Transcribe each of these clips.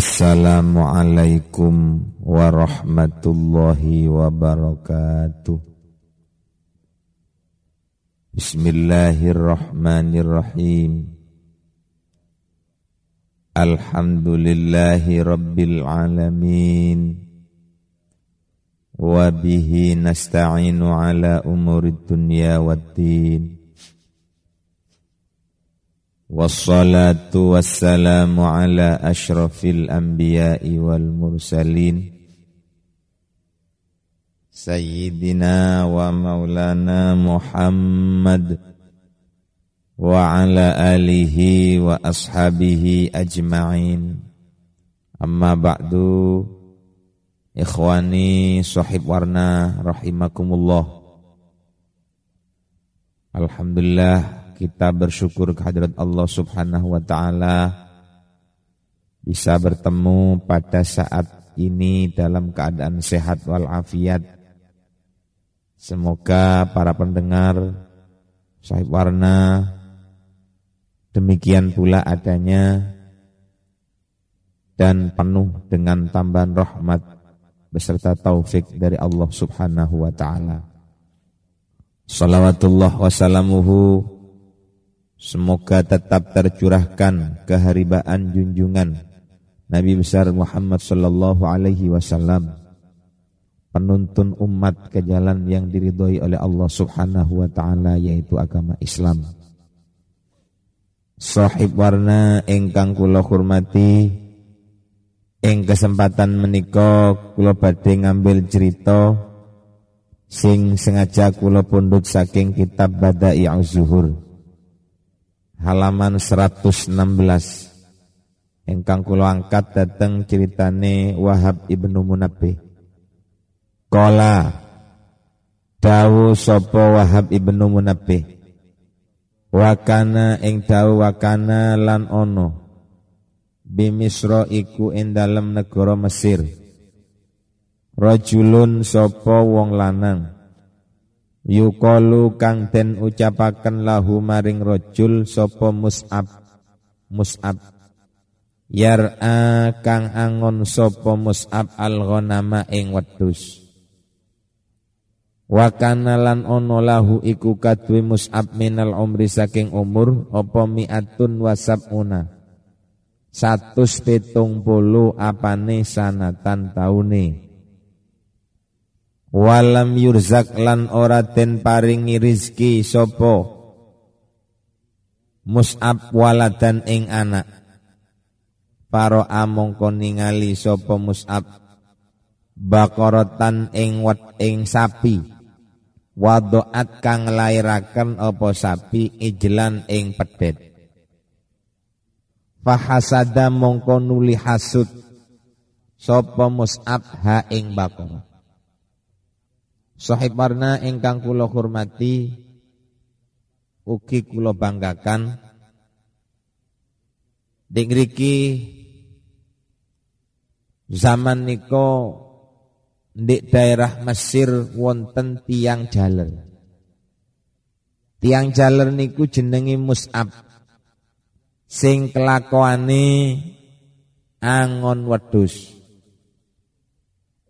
Assalamualaikum warahmatullahi wabarakatuh. Bismillahirrahmanirrahim. Alhamdulillahi rabbil alamin. Wabihi nasta'inu ala umurid dunya waddin Wassalatu wassalamu ala ashrafil anbiya'i wal mursalin Sayyidina wa maulana Muhammad Wa ala alihi wa ashabihi ajma'in Amma ba'du Ikhwani sahib warna rahimakumullah Alhamdulillah kita bersyukur kehadirat Allah Subhanahu wa taala bisa bertemu pada saat ini dalam keadaan sehat walafiat. Semoga para pendengar sahib warna demikian pula adanya dan penuh dengan tambahan rahmat beserta taufik dari Allah Subhanahu wa taala. Salawatullah wassalamuhu Semoga tetap tercurahkan keharibaan junjungan Nabi besar Muhammad sallallahu alaihi wasallam penuntun umat ke jalan yang diridhoi oleh Allah Subhanahu wa taala yaitu agama Islam. Sahib warna ingkang kula hormati ing kesempatan menika kula badhe ngambil cerita sing sengaja kula pundhut saking kitab Bada'i'uz Zuhur halaman 116 engkang kula angkat dateng ceritane Wahab ibnu Munabbih Kola dawu sapa Wahab ibnu Munabbih wakana ing dawu wakana lan ono bimisra iku ing dalem negara Mesir. Rajulun sapa wong lanang Yukalu kang den ucapaken lahu maring sopo mus'ab. Mus'ab. Yar'a kang angon sopo mus'ab al ghanama ing wedhus. Wa lan ono lahu iku kadwe mus'ab minal umri saking umur apa mi'atun wasabuna Satus petung puluh apane sanatan taune walam yurzak lan ora den paringi rizki sopo Mus'ab waladan ing anak. Paro among koningali sopo Mus'ab? Bakorotan ing wat ing sapi. Wadoat kang lairaken opo sapi ijlan ing pedet Fahasada mongko nuli hasud. Sopo Mus'ab ha ing bakorat Sahib warna ingkang kula hormati ugi kula banggakan Ding riki zaman niko di daerah Mesir wonten tiang jaler. Tiang jaler niku jenengi Mus'ab. Sing kelakuane angon wedhus.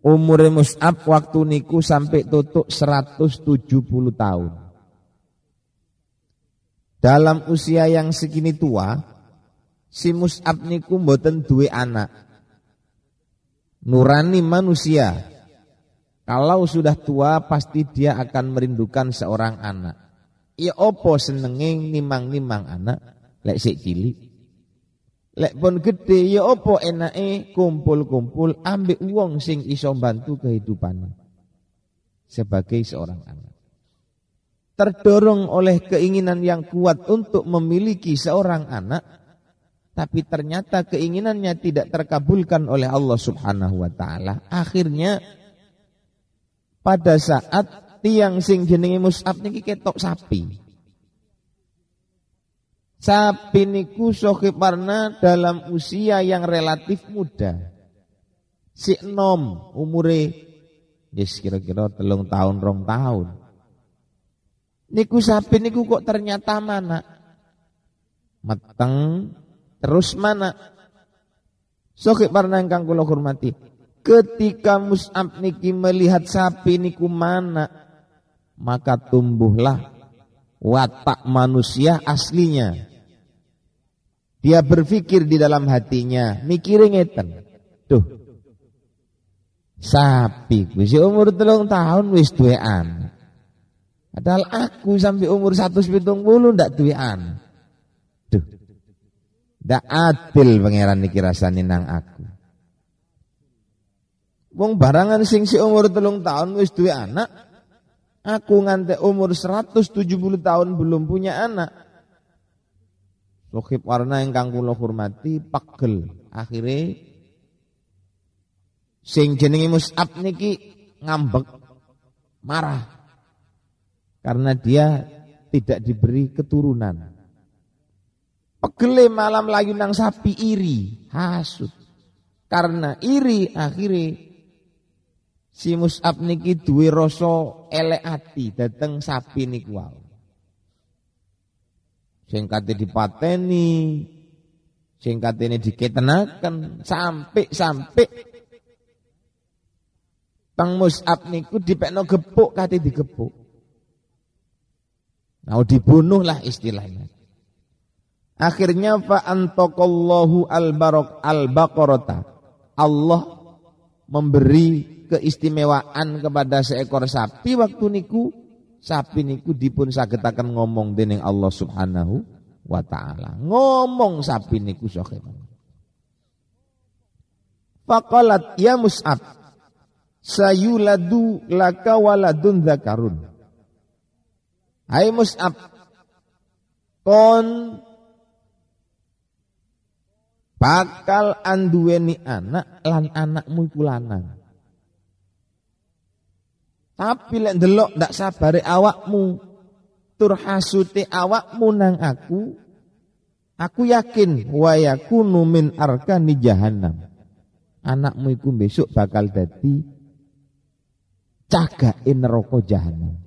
Umur Mus'ab waktu niku sampai tutup 170 tahun. Dalam usia yang segini tua, si Mus'ab niku mboten duwe anak. Nurani manusia. Kalau sudah tua pasti dia akan merindukan seorang anak. Ya opo senenging nimang-nimang anak lek sik cilik. Lek pun gede ya opo enake kumpul-kumpul ambek uang sing iso bantu kehidupan sebagai seorang anak. Terdorong oleh keinginan yang kuat untuk memiliki seorang anak, tapi ternyata keinginannya tidak terkabulkan oleh Allah Subhanahu wa taala. Akhirnya pada saat tiang sing jenenge Mus'ab niki ketok sapi. Sapi niku Parna dalam usia yang relatif muda. Si nom umure yes kira-kira telung tahun rong tahun. Niku sapi niku kok ternyata mana? Meteng terus mana? Sokik parna ingkang kula hormati. Ketika Mus'ab niki melihat sapi niku mana, maka tumbuhlah watak manusia aslinya. Dia berpikir di dalam hatinya, mikirin ngeten. Tuh. Sapi wis umur telung tahun wis duwe anak. Padahal aku sampai umur 170 ndak duwe anak. Duh. Ndak adil pangeran niki rasane nang aku. Wong barangan sing si umur telung tahun wis duwe anak. Aku ngantek umur 170 tahun belum punya anak. Sohib warna yang kula hormati pegel. Akhirnya sing jenenge Mus'ab niki ngambek marah karena dia tidak diberi keturunan. Pegele malam lagi nang sapi iri, hasut. Karena iri akhirnya si Mus'ab niki duwe rasa elek ati dateng sapi niku sing kate dipateni sing katene diketenaken sampai sampai Tang Mus'ab niku dipekno gepuk kate digepuk. Mau dibunuh lah istilahnya. Akhirnya fa antakallahu al-barok al-baqarata. Allah memberi keistimewaan kepada seekor sapi waktu niku sapi niku dipun sagetaken ngomong dening Allah Subhanahu wa taala. Ngomong sapi niku sokhe. Faqalat ya Mus'ab sayuladu laka waladun zakarun. Hai Mus'ab kon bakal anduweni anak lan anakmu iku. Tapi lek ndelok ndak sabare awakmu tur hasute awakmu nang aku aku yakin wa yakunu min arkani jahannam. Anakmu iku besok bakal dadi cagake neraka jahanam.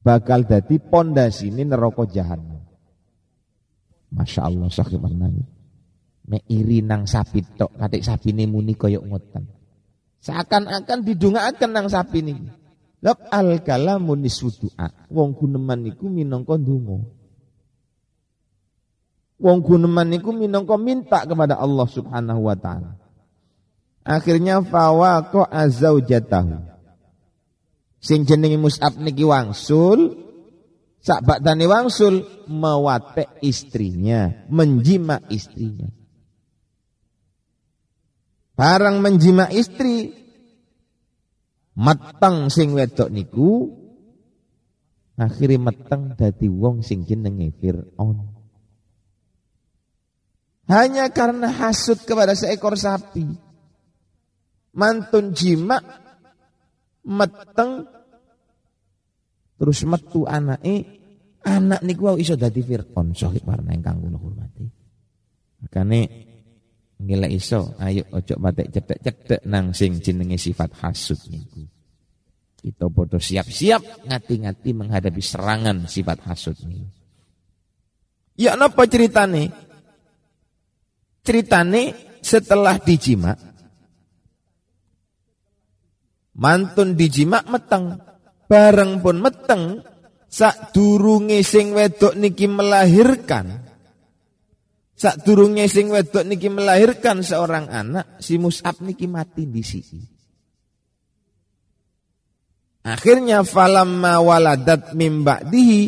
Bakal dadi pondasine neraka jahanam. Masya Allah sakit nangis. Me iri nang sapi tok, katik sapi ini muni koyok ngoten. Seakan-akan didungakan nang sapi ini. Lab al kalamu nisfudu'a. Wong guneman niku minangka ndonga. Wong guneman niku minangka minta kepada Allah Subhanahu wa taala. Akhirnya fawaqa azaujatahu. Sing jenenge Mus'ab niki wangsul sak badane wangsul mewatek istrinya, menjima istrinya. Barang menjima istri meteng sing wedok niku akhirnya meteng dadi wong sing jenenge Fir'aun. Hanya karena hasut kepada seekor sapi. Mantun jima meteng terus metu anake anak niku iso dadi Fir'aun sahih warna ingkang kula hormati. Makane Ngila iso, ayo ojo batik cedek-cedek nang sing jenenge sifat hasud niku. Kita bodoh siap-siap ngati-ngati menghadapi serangan sifat hasud ini. Ya napa ceritane? Ceritane setelah dijima mantun dijima meteng bareng pun meteng sak durunge sing wedok niki melahirkan Sak durungnya sing wedok niki melahirkan seorang anak, si Mus'ab niki mati di sini. Akhirnya falamma waladat mim ba'dihi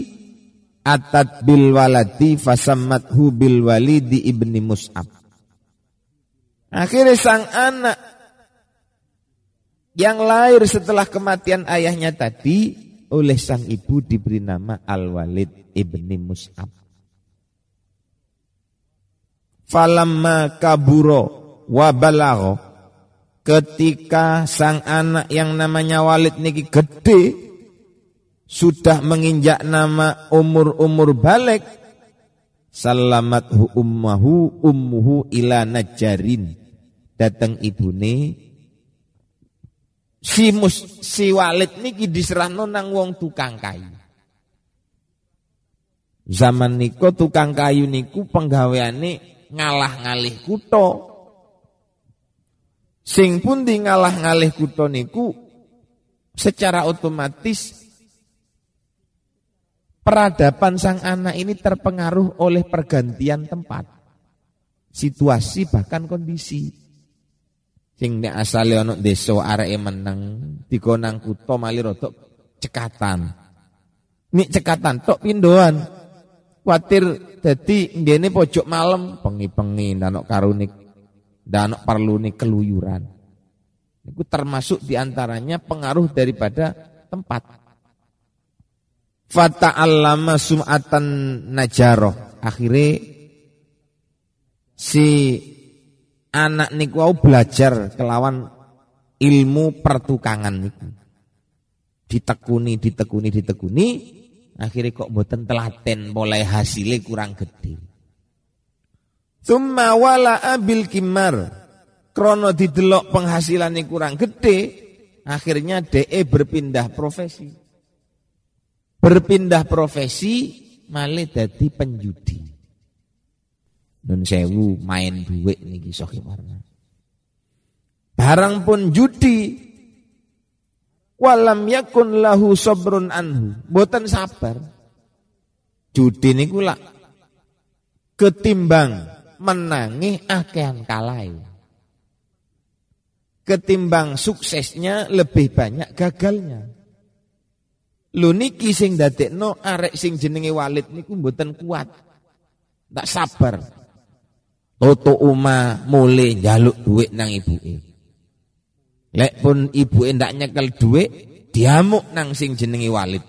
atat bil waladi fasammathu bil walidi ibni Mus'ab. Akhirnya sang anak yang lahir setelah kematian ayahnya tadi oleh sang ibu diberi nama Al-Walid ibni Mus'ab falamma kaburo wa balagho. Ketika sang anak yang namanya Walid niki gede sudah menginjak nama umur-umur balik salamathu ummahu ummuhu ila najarin. Datang ibune si mus si Walid niki diserahno nang wong tukang kayu. Zaman niko tukang kayu niku penggaweane ngalah ngalih kuto Sing pun di ngalah ngalih kutha niku secara otomatis peradaban sang anak ini terpengaruh oleh pergantian tempat, situasi bahkan kondisi. Sing nek asale ana desa areke meneng digonang kutha mali cekatan. Nik cekatan tok pindoan. Kuatir dadi ndene pojok malam pengi-pengi ndanok karunik dan perlu nih keluyuran. Itu termasuk di antaranya pengaruh daripada tempat. Fata allama sum'atan najaroh. Akhirnya si anak niku belajar kelawan ilmu pertukangan niku. Ditekuni, ditekuni, ditekuni. Akhirnya kok boten telaten mulai hasilnya kurang gede. Summa wala abil kimar. Krono didelok penghasilannya kurang gede. Akhirnya DE berpindah profesi. Berpindah profesi malah jadi penjudi. Nun sewu main duit niki sohi warna. Barang pun judi. Walam yakun lahu sobrun anhu. Boten sabar. Judi niku lah ketimbang menangi akean kalai. Ketimbang suksesnya lebih banyak gagalnya. Lu niki sing dadekno arek sing jenenge Walid niku mboten kuat. Tak sabar. Toto uma mulai jaluk duit nang ibuke. Lek pun ibuke ndak nyekel duit, diamuk nang sing jenenge Walid.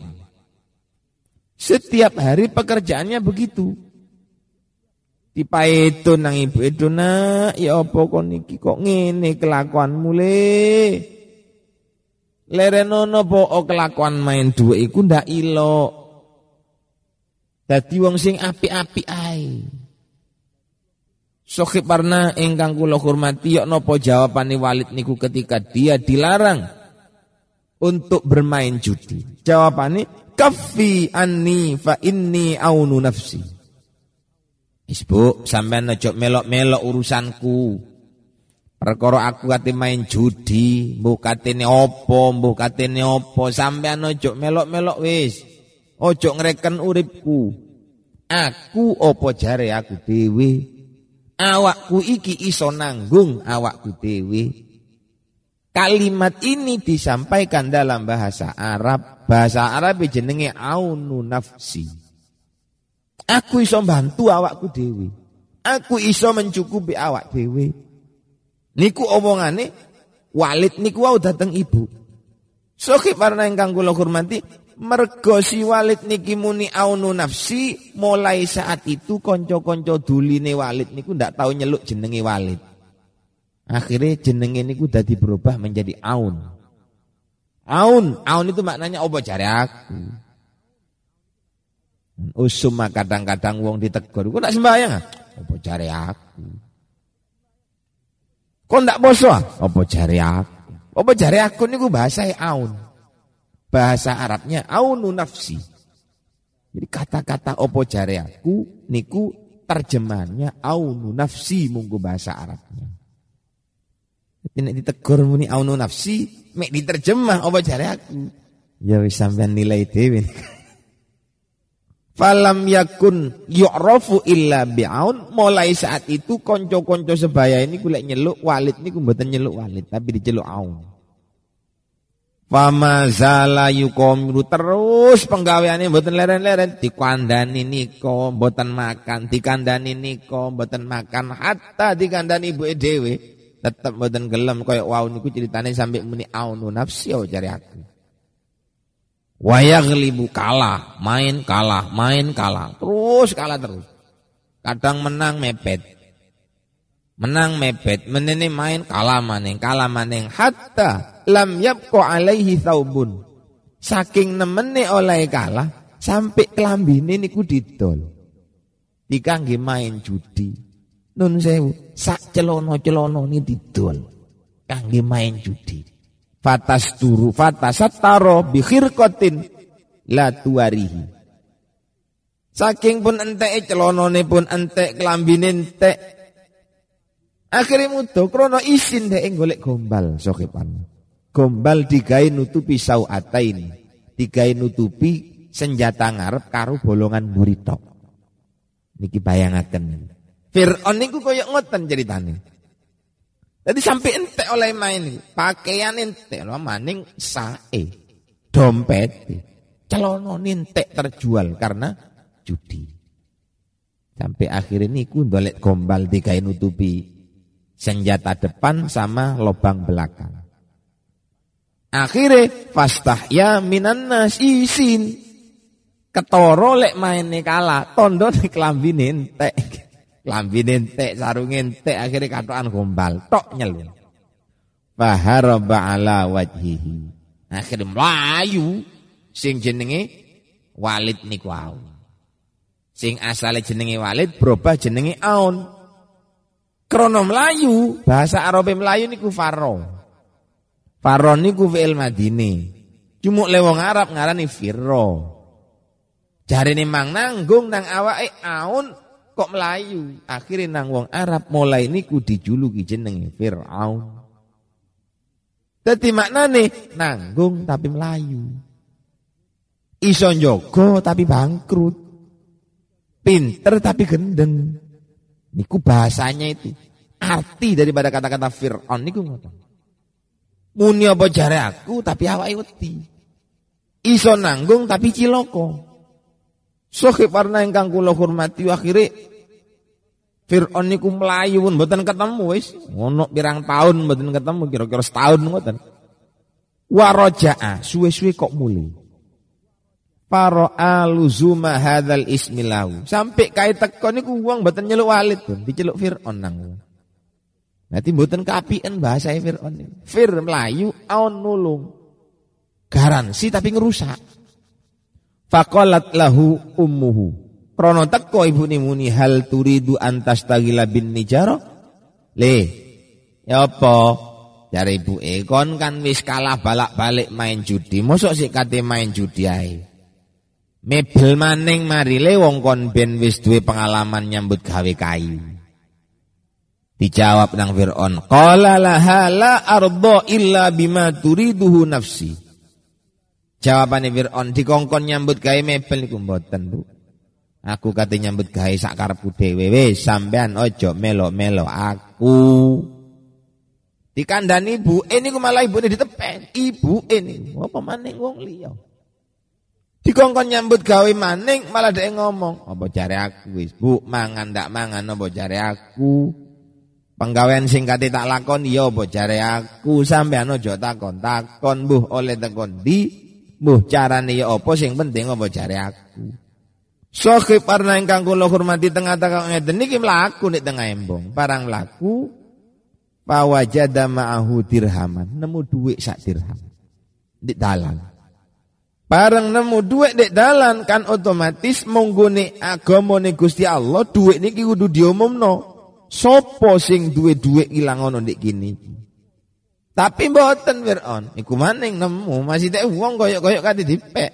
Setiap hari pekerjaannya begitu. Dipaetu nang ibu itu nak, ya apa kon kok ngene kelakuanmu le. Lerenono po kelakuan main dua iku ndak ilo. Dadi wong sing api-api ae. Sohib parna ingkang kula hormati yok nopo jawabane Walid niku ketika dia dilarang untuk bermain judi. Jawabannya kafi anni fa inni aunu nafsi. Isbu, sampean aja melok-melok urusanku. Perkara aku kate main judi, mbuh katene apa, mbuh katene apa, sampean aja melok-melok wis. Ojo ngreken uripku. Aku apa jare aku dhewe? Awakku iki iso nanggung awakku dhewe. Kalimat ini disampaikan dalam bahasa Arab. Bahasa Arab jenenge aunu nafsi. Aku iso bantu awakku dewi. Aku iso mencukupi awak dewi. Niku omongane Walid niku wau dateng ibu. Soki para ingkang kula hormati, mergo si Walid niki muni aunu nafsi, mulai saat itu konco-konco duline Walid niku ndak tahu nyeluk jenenge Walid. Akhirnya jenenge niku dadi berubah menjadi aun. Aun, aun itu maknanya apa cari aku. Usum kadang-kadang wong ditegur, kok nak sembahyang ah? Apa cari aku? Kok ndak poso? Apa cari aku? Apa cari aku niku bahasa aun. Bahasa Arabnya aunu nafsi. Jadi kata-kata opo jare aku niku terjemahannya aunu nafsi munggu bahasa Arabnya. Nek ditegur muni aunu nafsi, mek diterjemah opo jare aku. Ya wis sampean nilai dhewe. Falam yakun yu'rafu illa bi'aun mulai saat itu konco-konco sebaya ini kulek nyeluk walid ini mboten nyeluk walid tapi diceluk aun. Fama zala yukomiru terus penggaweane mboten leren-leren dikandani niko mboten makan dikandani niko mboten makan hatta dikandani ibu dhewe tetep mboten gelem kaya wau niku ceritane sampai muni aunu nafsi cari aku. Wayaglibu kalah, main kalah, main kalah, terus kalah terus. Kadang menang mepet. Menang mepet, menene main kalah maning, kalah maning hatta lam yapko alaihi thawbun. Saking nemene oleh kalah sampai kelambine niku didol. Dikangge main judi. Nun sewu, sak celono-celono ini didol. Kangge main judi fatas turu fatasataro kotin la tuarihi saking pun entek celonone pun entek kelambine entek Akhirnya mudo krono isin deh golek gombal sokepan. Gombal digawe nutupi sauatain, digawe nutupi senjata ngarep karo bolongan muritok. Niki bayangaken. Fir'aun niku koyok ngoten ceritane. Jadi sampai ente oleh main pakaian ente lo maning sae dompet celono entek terjual karena judi. Sampai akhirnya niku ndolek gombal digawe nutupi senjata depan sama lubang belakang. Akhirnya fastah ya minan nas isin. Ketoro lek main kala, tondo nih kelambi entek. Kelambi entek, sarung entek, akhirnya katoan gombal, tok nyelun. Faharaba ala wajhihi. Akhirnya melayu sing jenenge Walid niku Sing asale jenenge Walid berubah jenenge Aun. Krono Melayu, bahasa Arab Melayu niku faro. Faro niku fi'il madini. Cuma lewong Arab ngarani firro. Jarine mang nanggung nang awake aun kok Melayu. Akhirnya nang wong Arab mulai niku dijuluki jenenge Fir'aun. Dadi maknane nanggung tapi Melayu. Iso njogo tapi bangkrut. Pinter tapi gendeng. Niku bahasanya itu. Arti daripada kata-kata Fir'aun niku ngoten. Muni apa jare aku tapi awake wedi. Iso nanggung tapi ciloko. Sohe warna ingkang kula hormati akhire Fir'aun niku melayu pun mboten ketemu wis. Ngono pirang tahun mboten ketemu kira-kira setahun ngoten. Waraja'a suwe-suwe kok muli. Para luzuma hadzal ismilahu. Sampai kait teko niku wong mboten nyeluk Walid pun, diceluk Firaun nang. Nanti mboten kapian bahasa Firaun. Fir Melayu aun nulung. Garansi tapi ngerusak. Faqalat lahu ummuhu. Krono teko ibune muni hal turidu antas tagila bin nijaro. Le. Ya apa? Dari ibu Ekon kan wis kalah balak-balik main judi. Mosok sik kate main judi ae. Mebel maning marile wong kon ben wis duwe pengalaman nyambut gawe kayu. Dijawab nang Fir'aun, "Qala laha la arda illa bima turiduhu nafsi." Jawabane Fir'aun, dikongkon nyambut gawe mebel niku mboten, Bu. Aku kate nyambut gawe sak karepku dhewe wis sampean ojo melo-melo aku. Dikandani ibu, ini malah ibu ini ditepen. Ibu ini, apa maning wong liya. Dikongkon nyambut gawe maning malah dia ngomong, apa jare aku wis, Bu, mangan ndak mangan apa jare aku. Penggawean sing kate tak lakon ya apa jare aku, sampean aja takon, takon Bu oleh tekon di, Bu carane ya apa sing penting apa jare aku. Sohib parna ingkang kula hormati tengah-tengah ngeten niki mlaku nek tengah embong, parang mlaku pawajada ma'ahu dirhaman, nemu duit sak dirham. Di dalam. Bareng nemu duit dek dalan kan otomatis monggone agamane Gusti Allah duit niki kudu diumumno. Sopo sing duwe-duwe ilang ono ndek kini. Tapi mboten Fir'aun, iku maning nemu masih teh wong koyok-koyok kate dipek.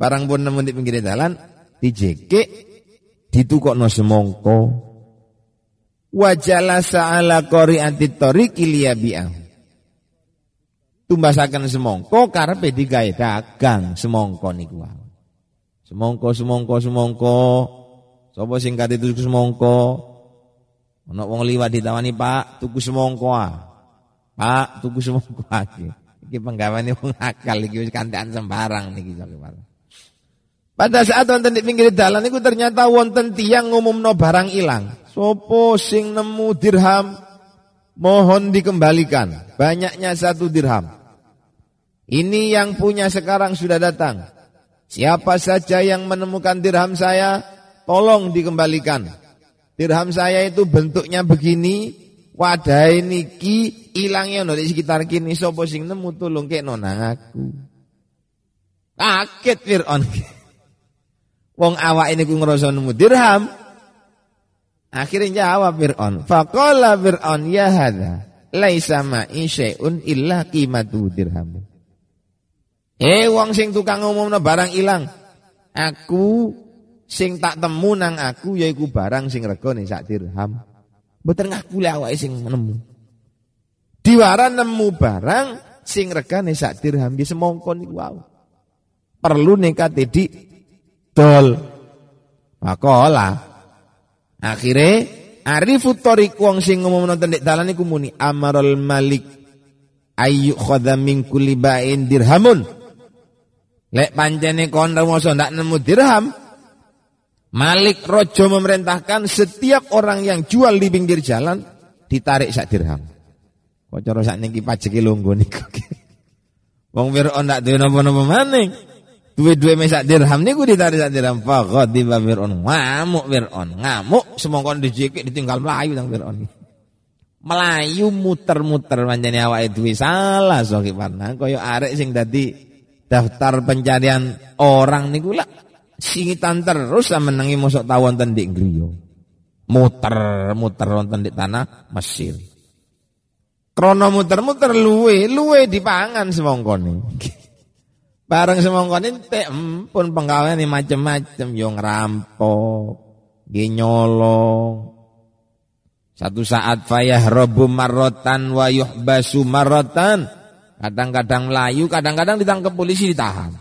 Barang pun nemu di pinggir dalan dijekek ditukokno semongko. Wajala sa'ala qari'atit tariqi liyabi'ah tumbasaken semongko karepe digawe dagang semongko niku Semongko semongko semongko sapa sing kate tuku semongko ana wong liwat ditawani Pak tuku semongko ah. Pak tuku semongko iki iki penggaweane wong akal iki wis kantean sembarang niki pada saat wonten di pinggir dalan niku ternyata wonten tiang ngumumno barang ilang. Sopo sing nemu dirham? Mohon dikembalikan. Banyaknya satu dirham. Ini yang punya sekarang sudah datang. Siapa saja yang menemukan dirham saya, tolong dikembalikan. Dirham saya itu bentuknya begini, wadah ini ki ilangnya di sekitar kini sopo sing nemu tulung kek nonang aku. Kaget Fir'aun. Wong awak ini ku ngerasa nemu dirham. Akhirnya jawab Fir'aun. Faqala Fir'aun ya hadha. Laisa ma'i syai'un illa qimatu dirham. Eh wong sing tukang ngomongno barang ilang. Aku sing tak temu nang aku yaiku barang sing regane sak dirham. Mboten ngaku le awake sing nemu. Diwara nemu barang sing regane sak dirham di semongko niku wow. Perlu nekat di dol. Makola. Akhire arifu tariq wong sing ngomong nonton nek dalan iku muni amarul malik ayu khadha min ba'in dirhamun. Lek pancene kon mosok ndak nemu dirham, Malik Rojo memerintahkan setiap orang yang jual di pinggir jalan ditarik sak dirham. Kok sak niki pajeke lungguh niku. Wong Fir'aun ndak duwe napa-napa maning. Duwe-duwe mesak dirham niku ditarik sak dirham. Faqad di Fir'aun ngamuk Fir'aun, ngamuk semongkon dijikik ditinggal melayu nang Fir'aun. Melayu muter-muter manjane awake duwe salah Parna kaya arek sing dadi daftar pencarian orang niku lah singitan terus menangi mosok tawon wonten di griya. Muter-muter wonten di tanah Mesir. Krono muter-muter luwe, luwe dipangan semongkone. Bareng semongkone entek pun penggaweane macem-macem yo ngerampok, nyolong. Satu saat fayah robu marotan wa yuhbasu marotan. Kadang-kadang melayu, kadang-kadang ditangkap polisi ditahan.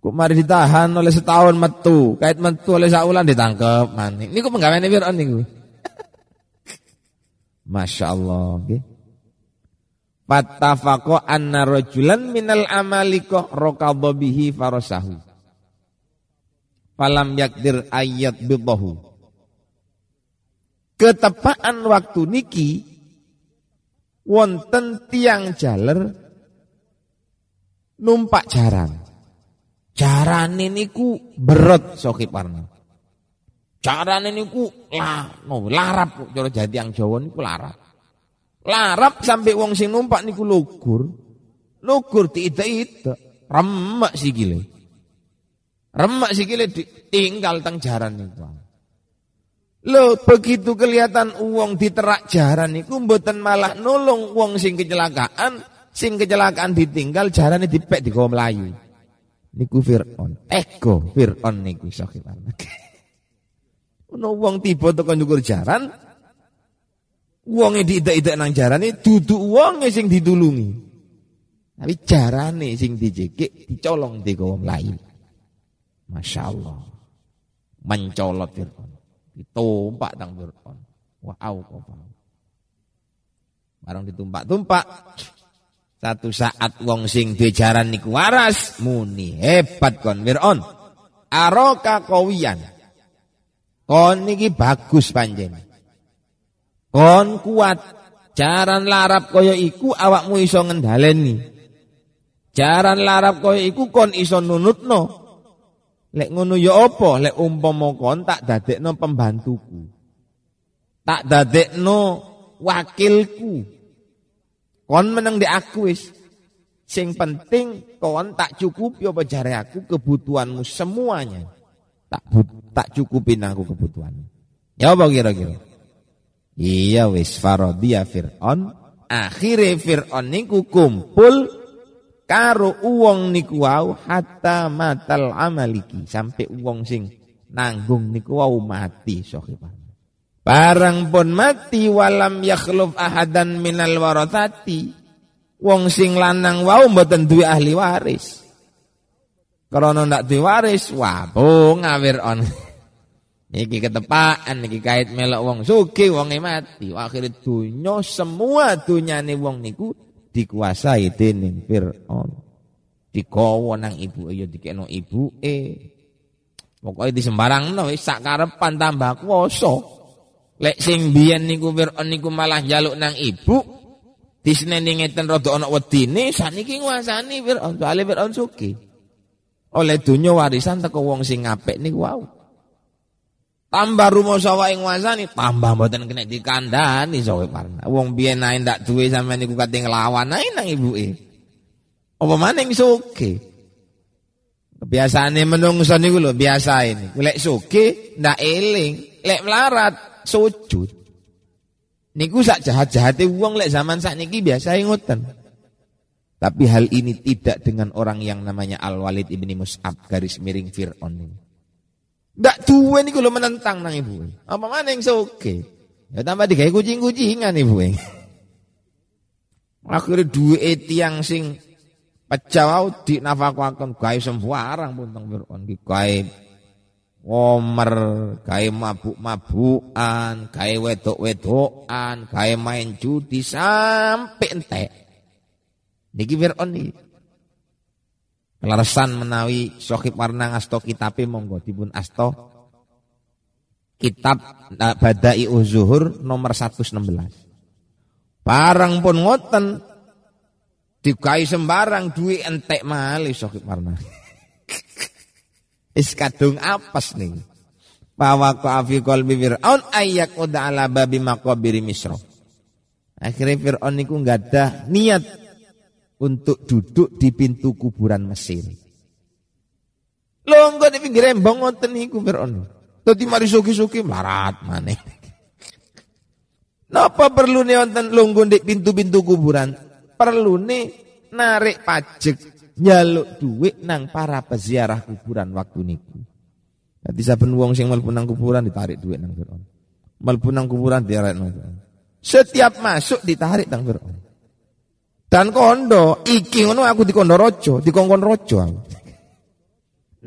Kok mari ditahan oleh setahun metu, kait metu oleh saulan ditangkap maning. Niku penggaweane Firaun niku. Masya Allah. Okay. Fattafaqo anna rajulan minal amaliko rokadha bihi. Falam yakdir ayat bidahu. Ketepaan waktu niki wonten tiang jaler numpak jarang. Carane niku berat Sokiparna. Carane niku lah no larap cara jati yang Jawa niku larap. Larap sampai wong sing numpak niku lugur. Lugur tidak-tidak remak sikile. Remak sikile tinggal teng jaran niku. Lo begitu kelihatan uang diterak jaran niku mboten malah nolong uang sing kecelakaan, sing kecelakaan ditinggal jarane dipek di Melayu niku Fir'aun. Ego Fir'aun niku sakitan. Ono wong tiba tekan nyukur jaran, wonge diidak-idak nang jarane duduk wonge sing ditulungi. Tapi jarane sing dijekik dicolong di wong lain. Masya Allah. Mencolot Fir'aun. Ditumpak tang Fir'aun. Wa'au kau Barang ditumpak-tumpak. Satu saat wong sing duwe jaran niku waras, muni hebat kon Fir'aun. Aroka kawiyan. Kon niki bagus panjen. Kon kuat. Jaran larap kaya iku awakmu iso ngendhaleni. Jaran larap kaya iku kon iso nunutno. Lek ngono ya apa? Lek umpama kon tak dadekno pembantuku. Tak dadekno wakilku. Kon menang di aku wis. Sing penting kon tak cukupi apa jare aku kebutuhanmu semuanya. Tak tak cukupin aku kebutuhan. Ya apa kira-kira? Iya wis farodia Fir'aun. Akhirnya Fir'aun niku kumpul karo uang niku wau hatta matal amaliki sampai uang sing nanggung niku wau mati sohiban. Barang pun mati walam yakhluf ahadan minal warathati. Wong sing lanang wau mboten duwe ahli waris. Karena ndak duwe waris, wah ngawir on. Iki ketepaan, iki kait melok wong suki, wong mati. Akhirnya dunya semua dunyane wong niku dikuasai dening Fir'aun. Dikowo nang ibu ya dikeno ibu eh. Pokoknya di sembarang no, sak karepan tambah kuasa. Lek sing biyen niku Fir'aun niku malah jaluk nang ibu. Disneni ngeten rada ana wedine, saniki nguasani Fir'aun. Soale Fir'aun suki. Oleh dunya warisan teko wong sing apik niku wau. Tambah rumoso wae nguasani, tambah mboten kena dikandani sowe parna. Wong biyen ae ndak duwe sampean niku kate nglawan ae nang ibuke. Apa maning suki. Kebiasaane menungso niku lho biasa ini. Lek suki ndak eling, lek melarat sujud. Niku sak jahat-jahate wong lek zaman sak niki biasa ngoten. Tapi hal ini tidak dengan orang yang namanya Al-Walid ibni Mus'ab garis miring Fir'aun ini. Ndak duwe niku lho menentang nang ibu. Apa mana yang soke? Ya tambah digawe kucing-kucingan ibu. Akhirnya duwe tiang sing pecah di nafakaken gawe sembarang pun teng Firaun ki gawe ngomer, gawe mabuk-mabukan, gawe wedok-wedokan, gawe main judi sampai entek. Niki Fir'aun niki. Kelarasan menawi sohib warna ngasto kitabe monggo dipun asto kitab eh, Badai Uzuhur nomor 116. Barang pun ngoten dikai sembarang duit entek mali sohib warna. Is kadung apes nih. Bahwa afi qalbi Fir'aun ayyak uda ala babi maqabiri misro. Akhirnya Fir'aun niku nggak ada niat untuk duduk di pintu kuburan Mesir. Longgo di pinggir embong ngoten niku Fir'aun. Dadi mari suki-suki marat maneh. Napa perlu nih wonten longgo di pintu-pintu kuburan? Perlu nih narik pajak nyaluk duit nang para peziarah kuburan waktu niku. Dadi saben wong sing mlebu nang kuburan ditarik duit nang Firaun. Mlebu nang kuburan ditarik nang Firaun. Setiap masuk ditarik nang Firaun. Dan kondo, iki ngono aku dikondo rojo, dikongkon rojo aku.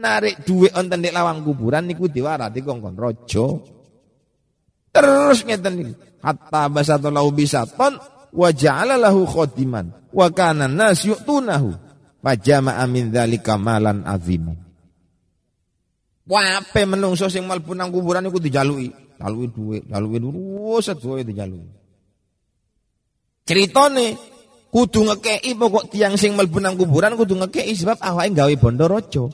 Narik duit onten di lawang kuburan niku diwara dikongkon rojo. Terus ngeten niku. Hatta basatulahu bisaton wa ja'ala lahu khodiman wa kana nas yu'tunahu Fajama amin dzalika malan azim. Wape menungso sing mlebu nang kuburan iku dijaluki, jaluki dhuwit, jaluki dhuwit sedoyo dijaluki. Critane kudu ngekeki pokok tiang sing mlebu nang kuburan kudu ngekeki sebab awake gawe bondo raja.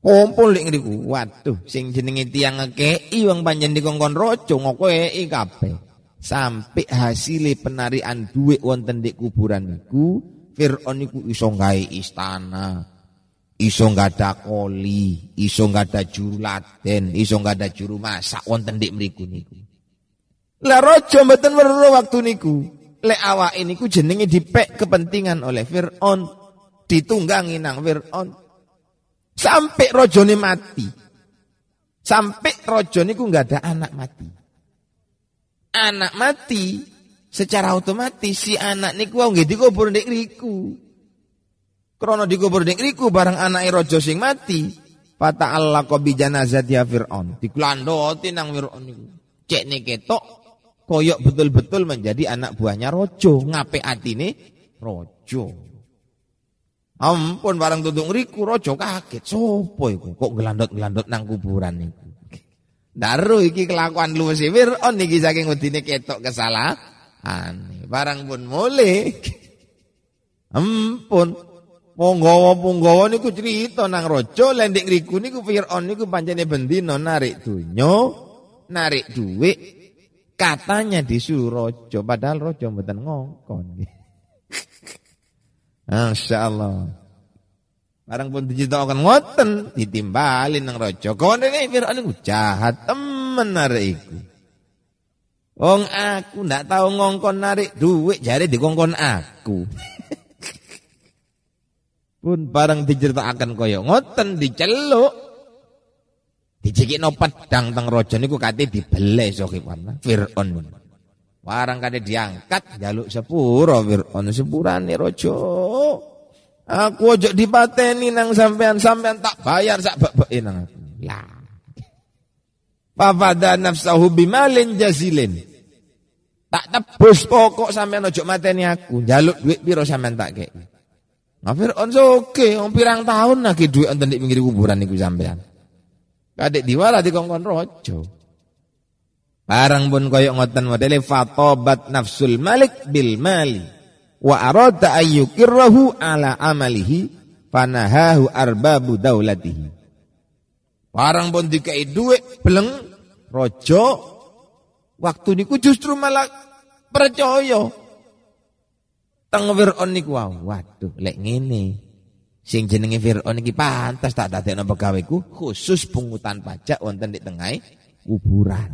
Kumpul ning ngriku. Waduh, sing jenenge tiang ngekeki wong panjen dikongkon raja ngokeki kabeh. Sampai hasil penarian duit wonten di kuburan niku Fir'aun iku iso gawe istana, iso ada koli, iso ada juru laten, iso ada juru masak wonten dik mriku niku. Lah raja mboten waktu niku. Lek awake niku jenenge dipek kepentingan oleh Fir'aun, ditunggangi nang Fir'aun. Sampai rajane mati. Sampai raja niku enggak ada anak mati. Anak mati secara otomatis si anak niku wong nggih dikubur ndek riku. Krana dikubur ndek riku barang anake raja sing mati, fata Allah ko bi janazati Firaun. Diklandoti nang Firaun. Cek nih ketok koyok betul-betul menjadi anak buahnya rojo. Ngape atine rojo. Ampun barang tutung riku rojo kaget. Sopo iku kok gelandot-gelandot nang kuburan niku. Daru iki kelakuan luwes Fir'aun niki saking wedine ketok kesalahan. Barang pun mulai. Ampun. Punggawa-punggawa niku cerita nang rojo lendek riku niku Fir'aun niku pancene bendino narik dunyo, narik duit. Katanya disuruh rojo, padahal rojo mboten ngongkon. Masya Allah. Barang pun diceritakan ngoten, ditimbalin nang rojo. Kone Fir'aun niku jahat temen narik iku. Wong aku ndak tahu ngongkon narik duit jare dikongkon aku. Pun barang diceritakan koyo ngoten diceluk. Dicekikno pedang teng raja niku kate dibele soki warna Firaun. Warang kate diangkat jaluk sepuro Firaun sepurane raja. Aku ojo dipateni nang sampean sampean tak bayar sak bebeke nang aku. Lah Fafada nafsahu bimalin jazilin. Tak tebus pokok sampean ojo mateni aku. Jaluk duit piro sampean tak kei. Ngafir on oke, om pirang tahun lagi duit on di pinggir kuburan niku sampean. Kadek diwala dikongkon rojo. Barang pun koyok ngoten modele fatobat nafsul malik bil mali wa arada ayyukirrahu ala amalihi fanahahu arbabu daulatihi. Barang pun dikai duit beleng rojo waktu niku justru malah percaya. Teng Fir'aun niku waduh lek ngene. Sing jenenge Fir'aun iki pantas tak dadekno pegaweku khusus pungutan pajak wonten di tengah kuburan.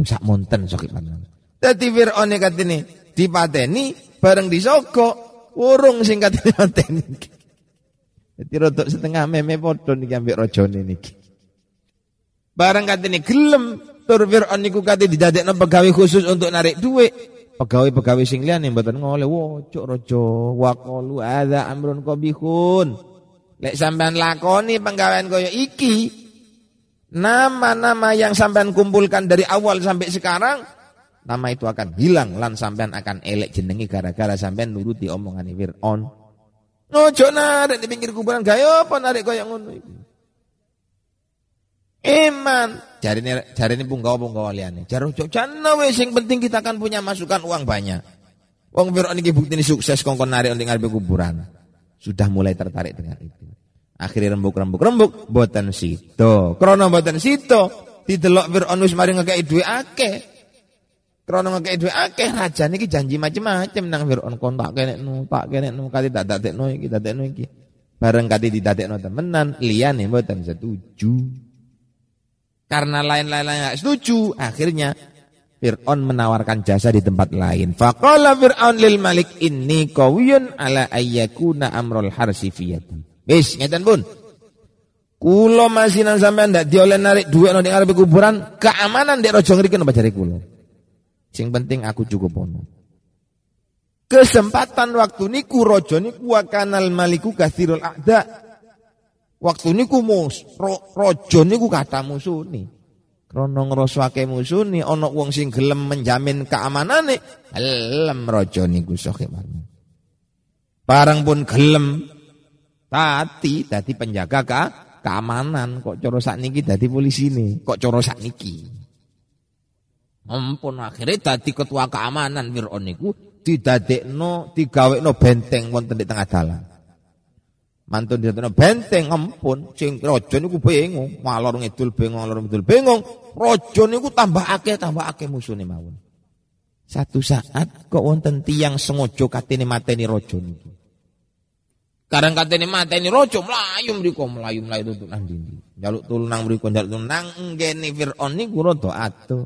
Sak monten sok panen. Dadi Fir'aun katene dipateni bareng disogok urung sing katene mateni. Jadi rodok setengah meme padha niki ambek rajane niki. Barang katene gelem Tur Fir'aun niku kate didadekno pegawai khusus untuk narik duit. Pegawai-pegawai sing liyane mboten ngoleh wocok raja waqalu ada amrun qabihun. Lek sampean lakoni penggawean kaya iki, nama-nama yang sampean kumpulkan dari awal sampai sekarang, nama itu akan hilang lan sampean akan elek jenengi gara-gara sampean nuruti omongan Fir'aun. Ojo narik di pinggir kuburan gaya apa narik kaya ngono iki. Iman. Jari ini jari ini punggawa punggawa liane. Cok jana wes sing penting kita akan punya masukan uang banyak. Uang Fir'aun ini bukti ini sukses kongkon narik untuk ngarep kuburan. Sudah mulai tertarik dengan itu. Akhirnya rembuk-rembuk rembuk boten sito. Krono boten sito. Didelok Fir'aun wis mari ngekei duwe akeh. Krono ngekei duwe akeh raja niki janji macam-macam nang Fir'aun kon tak kene nu, tak kene nu kali tak dadekno iki, dadekno iki. Bareng kati didadekno temenan, liyane boten setuju. Karena lain-lain nggak setuju, akhirnya Fir'aun menawarkan jasa di tempat lain. Faqala Fir'aun lil malik inni qawiyun ala ayyakuna amrul harsi fiyati. Wis, ngeten pun. Kulo masinan sampean ndak dioleh narik duit nang arep kuburan, keamanan dek rojo ngriki napa jare kulo. Sing penting aku cukup ono. Kesempatan waktu niku rojo niku wa kanal maliku kathirul a'da Waktu niku mus ro, rojo niku kata musuni. Krana ngrasake musuni ana wong sing gelem menjamin keamanane, gelem rojo niku sok Barang pun gelem tati dadi penjaga ka, keamanan kok cara sakniki dadi polisi nih, kok cara sakniki. Ampun akhirnya dadi ketua keamanan Fir'aun niku didadekno digawekno benteng wonten di tengah dalan. Mantun ditono benteng ampun sing raja niku bingung, malor ngidul bingung, malor ngidul bingung. Raja niku tambah akeh tambah akeh musune mawon. Satu saat kok wonten tiyang sengaja katene mateni raja niku. Kadang katene mateni raja mlayu mriku mlayu mlayu tutuk nang dindi. Jaluk tulung nang mriku jaluk tulung nang ngene Firaun niku rada atuh.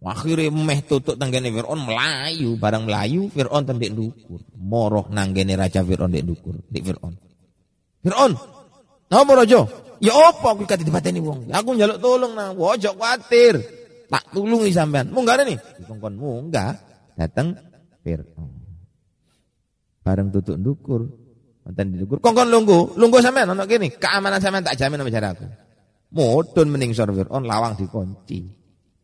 Akhirnya meh tutuk tanggane Fir'aun melayu, barang melayu Fir'aun tendek dukur. Moroh nanggene Raja Fir'aun dek dukur, dek Fir'aun. Fir'aun. Napa raja? Ya apa aku kate dipateni wong. Aku njaluk tolong nang ojo kuatir. Tak tulungi sampean. Munggah nih. Dikongkon munggah dateng Fir'aun. Bareng tutuk ndukur. Wonten dukur. Kongkon lunggu, lunggu sampean ana kene. Keamanan sampean tak jamin sama aku. Mudun mending sor Fir'aun lawang dikunci.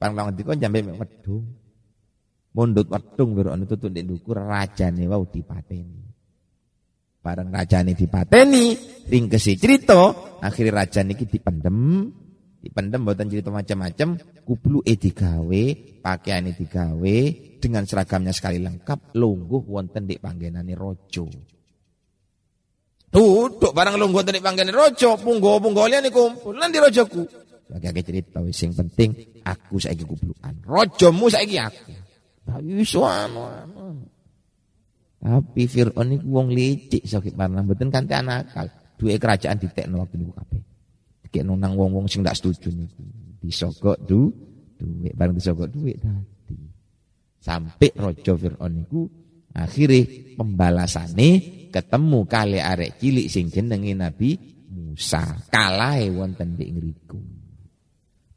Bareng lawang dikunci sampe medung. Mundut wedung Fir'aun tutuk ndek ndukur rajane wau dipateni. Bareng raja ini dipateni, ringkesi cerita, akhirnya raja ini dipendem, dipendem buatan cerita macam-macam, kuplu digawe, pakaian digawe, dengan seragamnya sekali lengkap, lungguh wonten di panggenane rojo. Duduk barang lungguh wonten di panggenane rojo, punggo-punggo liyan kumpul, nanti rojoku. Lagi cerita sing penting aku saiki kuplukan. Rojomu saiki aku. Anu anu. Tapi Fir'aun ini wong licik sakit parna mboten kanthi anakal. Duwe kerajaan ditekno waktu niku kabeh. Dikekno nang wong-wong sing ndak setuju niku. Disogok du duwe bareng disogok duwe tadi. Sampai raja Fir'aun niku akhirnya pembalasane ketemu kali arek cilik sing jenenge Nabi Musa. Kalahe wonten di ngriku.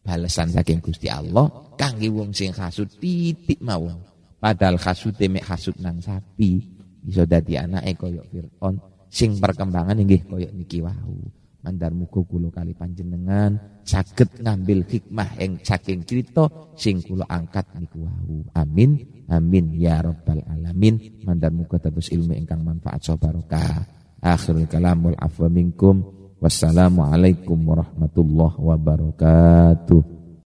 Balasan saking Gusti Allah kangge wong sing hasud titik mawon. Padahal hasute mek hasud nang sapi iso dadi anake kaya Firaun. Sing perkembangan nggih kaya niki wau. Mandar muga kula kali panjenengan saged ngambil hikmah yang saking cerita sing kula angkat niku wau. Amin. Amin ya rabbal alamin. Mandar muga terus ilmu ingkang manfaat so barokah. Akhirul kalamul afwa minkum. Wassalamu alaikum warahmatullahi wabarakatuh